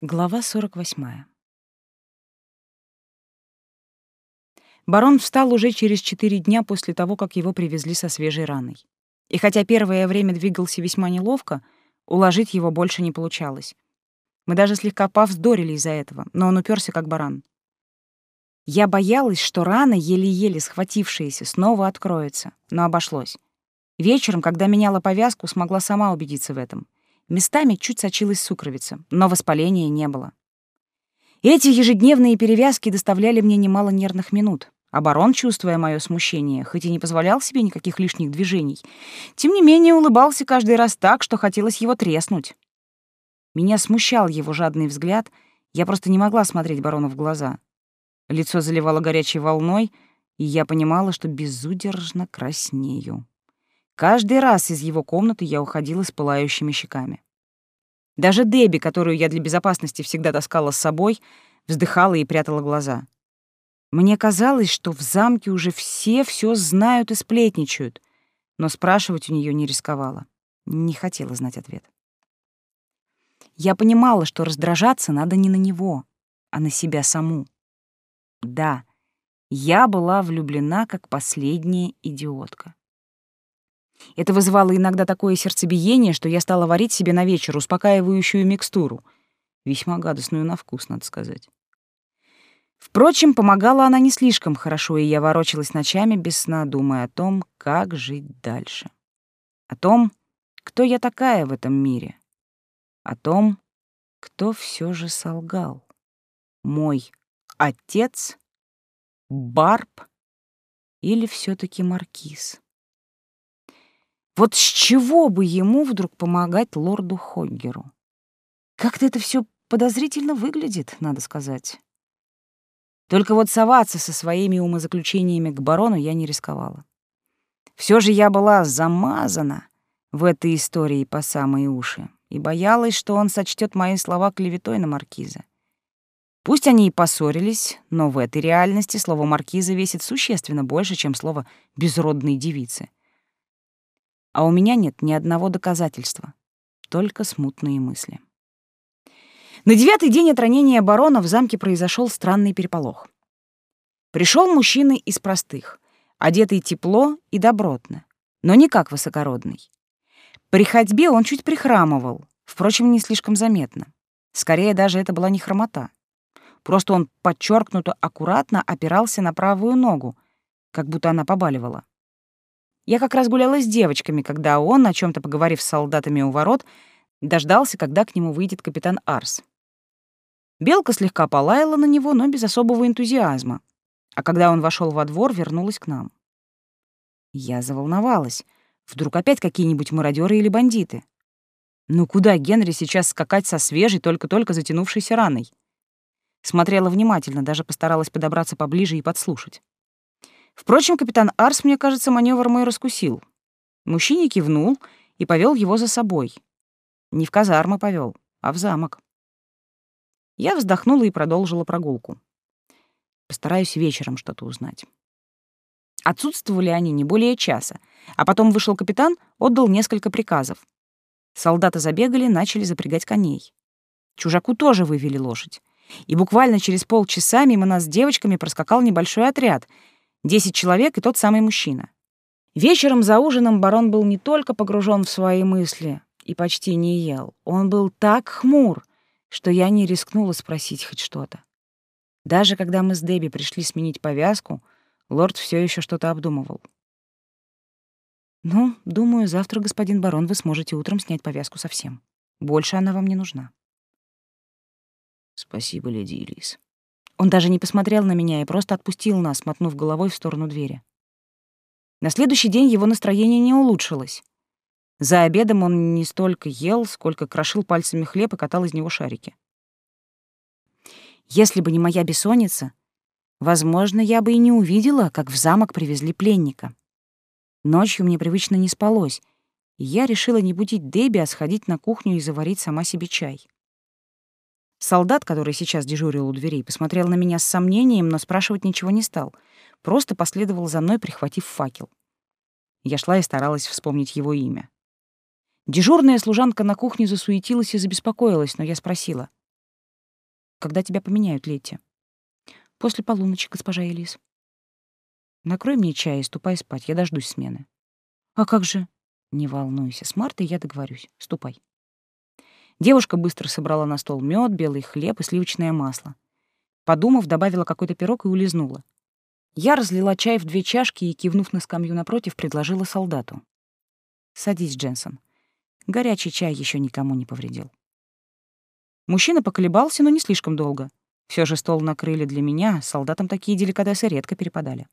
Глава 48. Барон встал уже через четыре дня после того, как его привезли со свежей раной. И хотя первое время двигался весьма неловко, уложить его больше не получалось. Мы даже слегка повздорили из-за этого, но он уперся как баран. Я боялась, что рана, еле-еле схватившаяся, снова откроется, но обошлось. Вечером, когда меняла повязку, смогла сама убедиться в этом — Местами чуть сочилась сукровица, но воспаления не было. Эти ежедневные перевязки доставляли мне немало нервных минут. А барон, чувствуя мое смущение, хоть и не позволял себе никаких лишних движений, тем не менее улыбался каждый раз так, что хотелось его треснуть. Меня смущал его жадный взгляд, я просто не могла смотреть барону в глаза. Лицо заливало горячей волной, и я понимала, что безудержно краснею. Каждый раз из его комнаты я уходила с пылающими щеками. Даже Дебби, которую я для безопасности всегда таскала с собой, вздыхала и прятала глаза. Мне казалось, что в замке уже все все знают и сплетничают, но спрашивать у нее не рисковала. Не хотела знать ответ. Я понимала, что раздражаться надо не на него, а на себя саму. Да, я была влюблена как последняя идиотка. Это вызывало иногда такое сердцебиение, что я стала варить себе на вечер успокаивающую микстуру. Весьма гадостную на вкус, надо сказать. Впрочем, помогала она не слишком хорошо, и я ворочалась ночами без сна, думая о том, как жить дальше. О том, кто я такая в этом мире. О том, кто все же солгал. Мой отец, Барб или все таки Маркиз? Вот с чего бы ему вдруг помогать лорду Хоггеру? Как-то это все подозрительно выглядит, надо сказать. Только вот соваться со своими умозаключениями к барону я не рисковала. Все же я была замазана в этой истории по самые уши и боялась, что он сочтет мои слова клеветой на маркиза. Пусть они и поссорились, но в этой реальности слово маркиза весит существенно больше, чем слово безродной девицы а у меня нет ни одного доказательства, только смутные мысли. На девятый день от ранения барона в замке произошел странный переполох. Пришел мужчина из простых, одетый тепло и добротно, но не как высокородный. При ходьбе он чуть прихрамывал, впрочем, не слишком заметно. Скорее, даже это была не хромота. Просто он подчеркнуто аккуратно опирался на правую ногу, как будто она побаливала. Я как раз гуляла с девочками, когда он, о чем то поговорив с солдатами у ворот, дождался, когда к нему выйдет капитан Арс. Белка слегка полаяла на него, но без особого энтузиазма. А когда он вошел во двор, вернулась к нам. Я заволновалась. Вдруг опять какие-нибудь мародеры или бандиты? Ну куда Генри сейчас скакать со свежей, только-только затянувшейся раной? Смотрела внимательно, даже постаралась подобраться поближе и подслушать. Впрочем, капитан Арс, мне кажется, маневр мой раскусил. Мужчине кивнул и повел его за собой. Не в казармы повел, а в замок. Я вздохнула и продолжила прогулку. Постараюсь вечером что-то узнать. Отсутствовали они не более часа, а потом вышел капитан, отдал несколько приказов. Солдаты забегали, начали запрягать коней. Чужаку тоже вывели лошадь. И буквально через полчаса мимо нас с девочками проскакал небольшой отряд — Десять человек и тот самый мужчина. Вечером за ужином барон был не только погружен в свои мысли и почти не ел. Он был так хмур, что я не рискнула спросить хоть что-то. Даже когда мы с Дебби пришли сменить повязку, лорд все еще что-то обдумывал. «Ну, думаю, завтра, господин барон, вы сможете утром снять повязку совсем. Больше она вам не нужна». «Спасибо, леди Элис», он даже не посмотрел на меня и просто отпустил нас, мотнув головой в сторону двери. На следующий день его настроение не улучшилось. За обедом он не столько ел, сколько крошил пальцами хлеб и катал из него шарики. Если бы не моя бессонница, возможно, я бы и не увидела, как в замок привезли пленника. Ночью мне привычно не спалось, и я решила не будить Дебби, а сходить на кухню и заварить сама себе чай. Солдат, который сейчас дежурил у дверей, посмотрел на меня с сомнением, но спрашивать ничего не стал. Просто последовал за мной, прихватив факел. Я шла и старалась вспомнить его имя. Дежурная служанка на кухне засуетилась и забеспокоилась, но я спросила. Когда тебя поменяют, Летти? После полуночи, госпожа Элис. Накрой мне чай и ступай спать, я дождусь смены. А как же? Не волнуйся, с Мартой я договорюсь. Ступай. Девушка быстро собрала на стол мед, белый хлеб и сливочное масло. Подумав, добавила какой-то пирог и улизнула. Я разлила чай в две чашки и, кивнув на скамью напротив, предложила солдату. «Садись, Дженсон. Горячий чай еще никому не повредил». Мужчина поколебался, но не слишком долго. Все же стол накрыли для меня, солдатам такие деликатесы редко перепадали.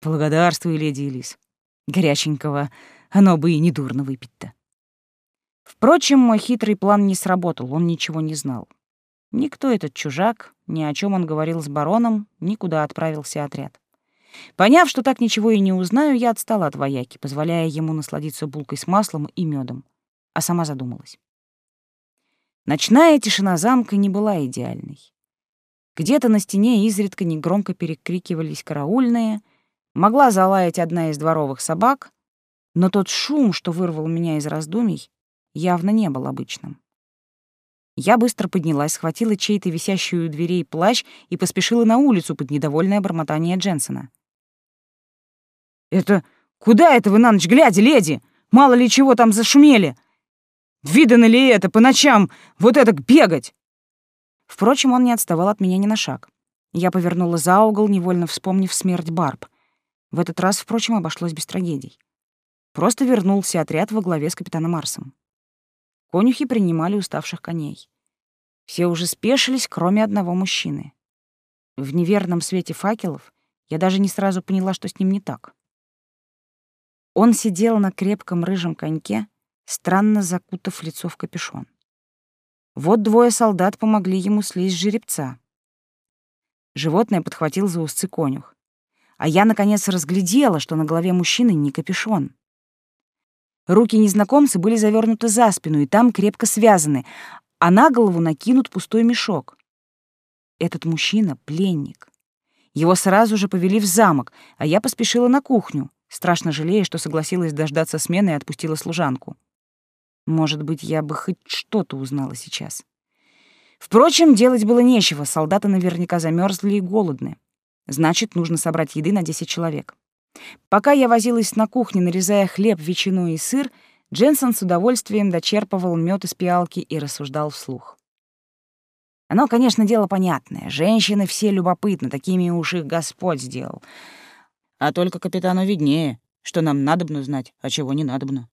«Благодарствуй, леди Элис. Горяченького, оно бы и не дурно выпить-то». Впрочем, мой хитрый план не сработал, он ничего не знал. Никто этот чужак, ни о чем он говорил с бароном, никуда отправился отряд. Поняв, что так ничего и не узнаю, я отстала от вояки, позволяя ему насладиться булкой с маслом и медом, а сама задумалась. Ночная тишина замка не была идеальной. Где-то на стене изредка негромко перекрикивались караульные, могла залаять одна из дворовых собак, но тот шум, что вырвал меня из раздумий, явно не был обычным. Я быстро поднялась, схватила чей-то висящий у дверей плащ и поспешила на улицу под недовольное бормотание Дженсона. «Это... Куда это вы на ночь глядя, леди? Мало ли чего там зашумели? Видано ли это по ночам вот это бегать?» Впрочем, он не отставал от меня ни на шаг. Я повернула за угол, невольно вспомнив смерть Барб. В этот раз, впрочем, обошлось без трагедий. Просто вернулся отряд во главе с капитаном Марсом. Конюхи принимали уставших коней. Все уже спешились, кроме одного мужчины. В неверном свете факелов я даже не сразу поняла, что с ним не так. Он сидел на крепком рыжем коньке, странно закутав лицо в капюшон. Вот двое солдат помогли ему слезть с жеребца. Животное подхватил за узцы конюх. А я, наконец, разглядела, что на голове мужчины не капюшон. Руки незнакомца были завернуты за спину и там крепко связаны, а на голову накинут пустой мешок. Этот мужчина — пленник. Его сразу же повели в замок, а я поспешила на кухню, страшно жалея, что согласилась дождаться смены и отпустила служанку. Может быть, я бы хоть что-то узнала сейчас. Впрочем, делать было нечего, солдаты наверняка замерзли и голодны. Значит, нужно собрать еды на 10 человек. Пока я возилась на кухне, нарезая хлеб, ветчину и сыр, Дженсон с удовольствием дочерпывал мед из пиалки и рассуждал вслух. Оно, конечно, дело понятное. Женщины все любопытны, такими уж их Господь сделал. А только капитану виднее, что нам надобно знать, а чего не надобно.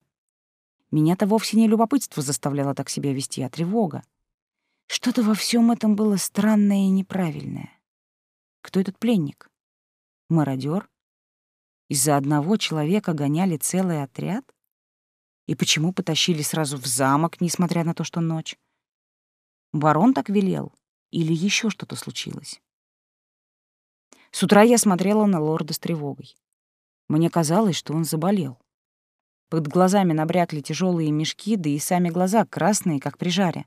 Меня-то вовсе не любопытство заставляло так себя вести, а тревога. Что-то во всем этом было странное и неправильное. Кто этот пленник? Мародер? Из-за одного человека гоняли целый отряд? И почему потащили сразу в замок, несмотря на то, что ночь? Барон так велел? Или еще что-то случилось? С утра я смотрела на лорда с тревогой. Мне казалось, что он заболел. Под глазами набрякли тяжелые мешки, да и сами глаза красные, как при жаре.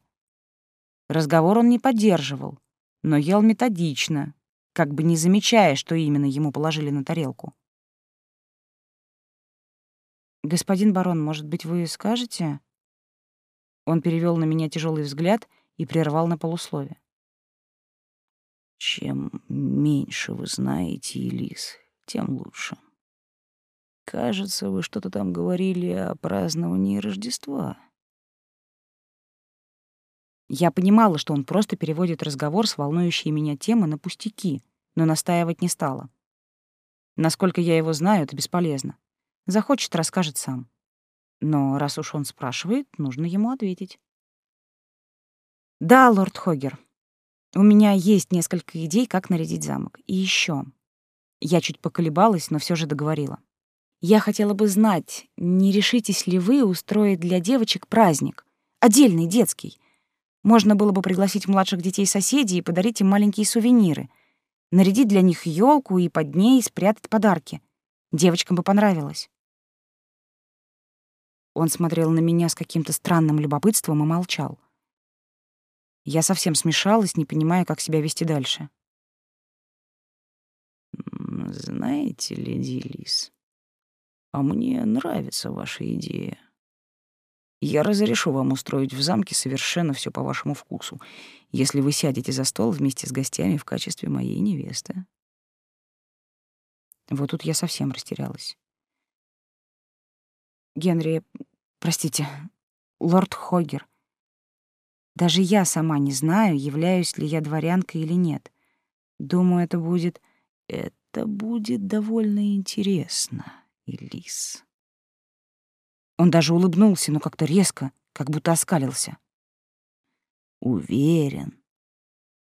Разговор он не поддерживал, но ел методично, как бы не замечая, что именно ему положили на тарелку. «Господин барон, может быть, вы скажете?» Он перевел на меня тяжелый взгляд и прервал на полуслове. «Чем меньше вы знаете, Элис, тем лучше. Кажется, вы что-то там говорили о праздновании Рождества». Я понимала, что он просто переводит разговор с волнующей меня темы на пустяки, но настаивать не стала. Насколько я его знаю, это бесполезно. Захочет, расскажет сам. Но раз уж он спрашивает, нужно ему ответить. Да, лорд Хогер, у меня есть несколько идей, как нарядить замок. И еще. Я чуть поколебалась, но все же договорила. Я хотела бы знать, не решитесь ли вы устроить для девочек праздник, отдельный, детский. Можно было бы пригласить младших детей соседей и подарить им маленькие сувениры, нарядить для них елку и под ней спрятать подарки. Девочкам бы понравилось. Он смотрел на меня с каким-то странным любопытством и молчал. Я совсем смешалась, не понимая, как себя вести дальше. «Знаете, леди Лис, а мне нравится ваша идея. Я разрешу вам устроить в замке совершенно все по вашему вкусу, если вы сядете за стол вместе с гостями в качестве моей невесты. Вот тут я совсем растерялась. Генри, простите, лорд Хогер, даже я сама не знаю, являюсь ли я дворянкой или нет. Думаю, это будет... Это будет довольно интересно, Элис. Он даже улыбнулся, но как-то резко, как будто оскалился. Уверен,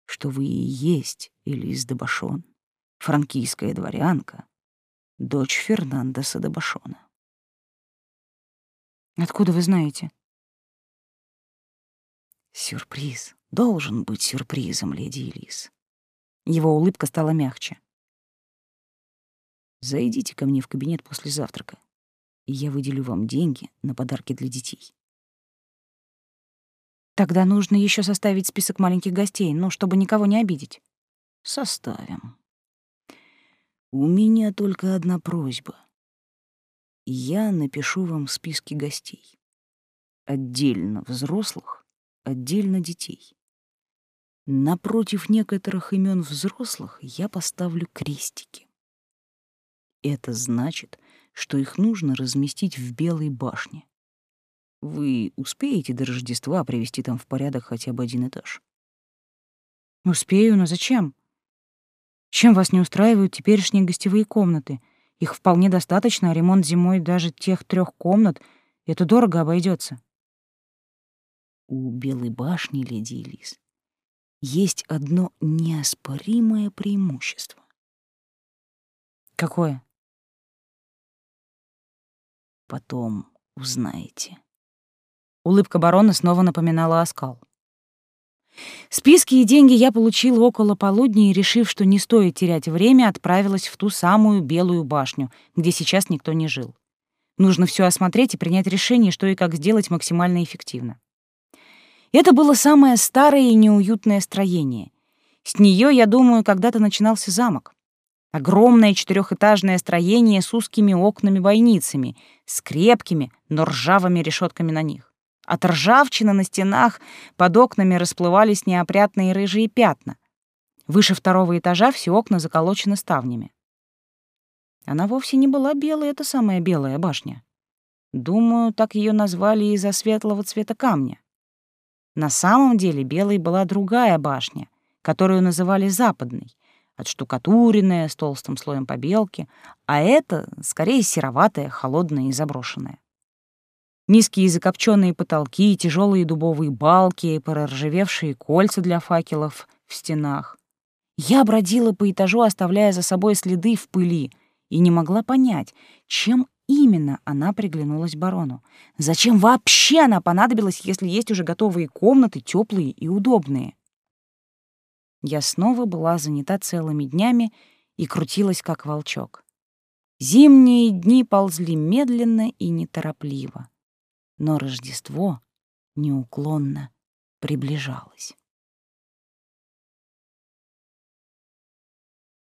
что вы и есть Элис де Башон, франкийская дворянка, дочь Фернандеса де Башона. Откуда вы знаете? Сюрприз. Должен быть сюрпризом, леди Элис. Его улыбка стала мягче. Зайдите ко мне в кабинет после завтрака, и я выделю вам деньги на подарки для детей. Тогда нужно еще составить список маленьких гостей, ну, чтобы никого не обидеть. Составим. У меня только одна просьба. Я напишу вам списки гостей. Отдельно взрослых, отдельно детей. Напротив некоторых имен взрослых я поставлю крестики. Это значит, что их нужно разместить в Белой башне. Вы успеете до Рождества привести там в порядок хотя бы один этаж? Успею, но зачем? Чем вас не устраивают теперешние гостевые комнаты? Их вполне достаточно, а ремонт зимой даже тех трех комнат — это дорого обойдется. У Белой башни, леди Элис, есть одно неоспоримое преимущество. Какое? Потом узнаете. Улыбка барона снова напоминала оскал. Списки и деньги я получила около полудня и, решив, что не стоит терять время, отправилась в ту самую Белую башню, где сейчас никто не жил. Нужно все осмотреть и принять решение, что и как сделать максимально эффективно. Это было самое старое и неуютное строение. С нее, я думаю, когда-то начинался замок. Огромное четырехэтажное строение с узкими окнами-бойницами, с крепкими, но ржавыми решетками на них. От ржавчины на стенах под окнами расплывались неопрятные рыжие пятна. Выше второго этажа все окна заколочены ставнями. Она вовсе не была белой, это самая белая башня. Думаю, так ее назвали из-за светлого цвета камня. На самом деле белой была другая башня, которую называли западной, отштукатуренная, с толстым слоем побелки, а это скорее сероватая, холодная и заброшенная. Низкие закопченные потолки, тяжелые дубовые балки, проржавевшие кольца для факелов в стенах. Я бродила по этажу, оставляя за собой следы в пыли, и не могла понять, чем именно она приглянулась барону. Зачем вообще она понадобилась, если есть уже готовые комнаты, теплые и удобные? Я снова была занята целыми днями и крутилась, как волчок. Зимние дни ползли медленно и неторопливо но Рождество неуклонно приближалось.